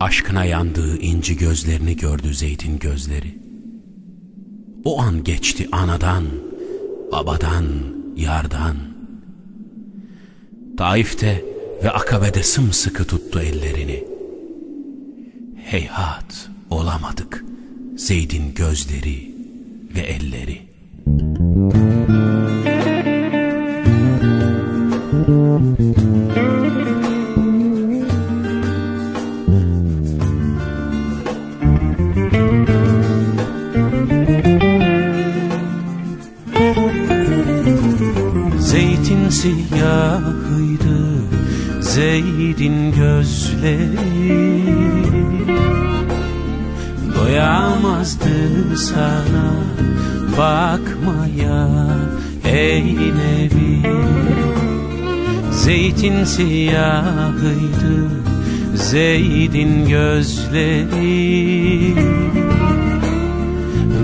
Aşkına yandığı inci gözlerini gördü zeytin gözleri. O an geçti anadan, babadan, yardan. Taif'te ve Akabe'de sımsıkı tuttu ellerini. Heyhat olamadık Zeyd'in gözleri ve elleri. Zeytin siyahıydı Zeyd'in gözleri. Doyamazdı sana bakmaya ey Nebi. Zeytin siyahıydı Zeyd'in gözleri.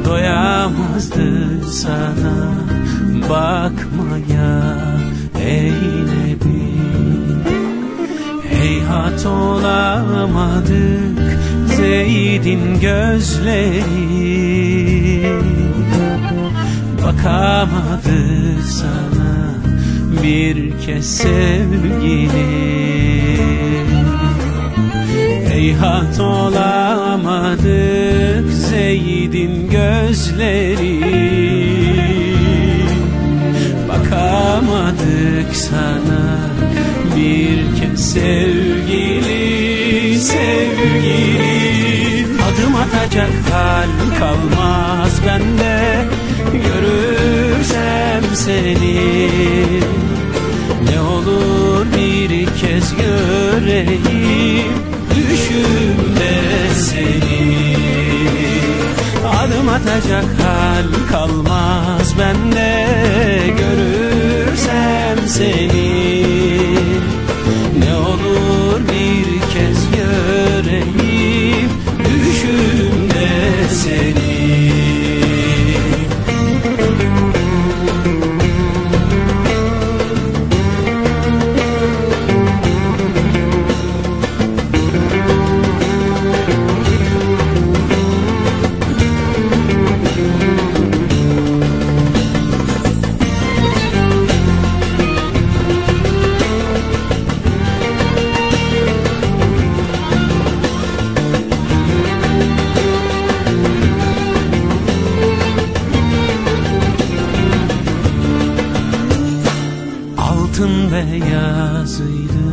Doyamazdı sana bakmaya ey Nebi Heyhat olamadık Zeyd'in gözleri. Bakamadı sana bir kez sevgili. Heyhat olamadık Zeyd'in gözleri Bakamadık sana. Bir kez sevgili sevgili Adım atacak hal kalmaz bende. Görürsem seni. Ne olur bir kez göreyim. Düşümde seni. Adım atacak hal kalmaz bende. Görürsem seni Altın beyazıydı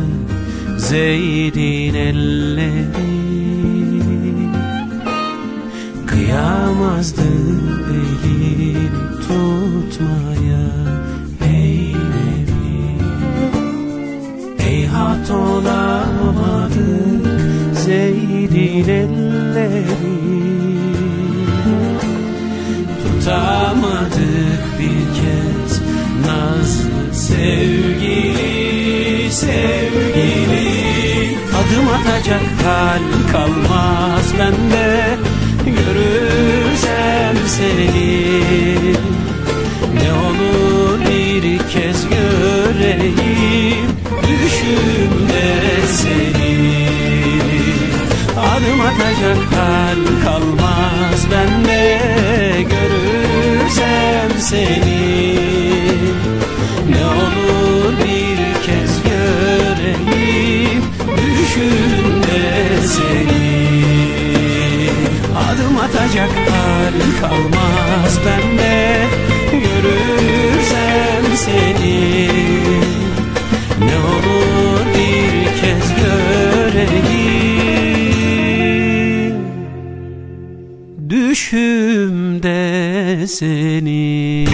Zeyd'in elleri. Kıyamazdı elini tutmaya Ey Nebi Heyhat olamadık Zeyd'in elleri. Tutamadık bir kez Nazlı sevgili sevgili. Adım atacak hal kalmaz bende. Görürsem seni. Ne olur bir kez göreyim Düşümde seni. Adım atacak hal kalmaz bende. Görürsem seni Atacak hal kalmaz. Bende Görürsem seni. Ne olur bir kez göreyim Düşümde seni.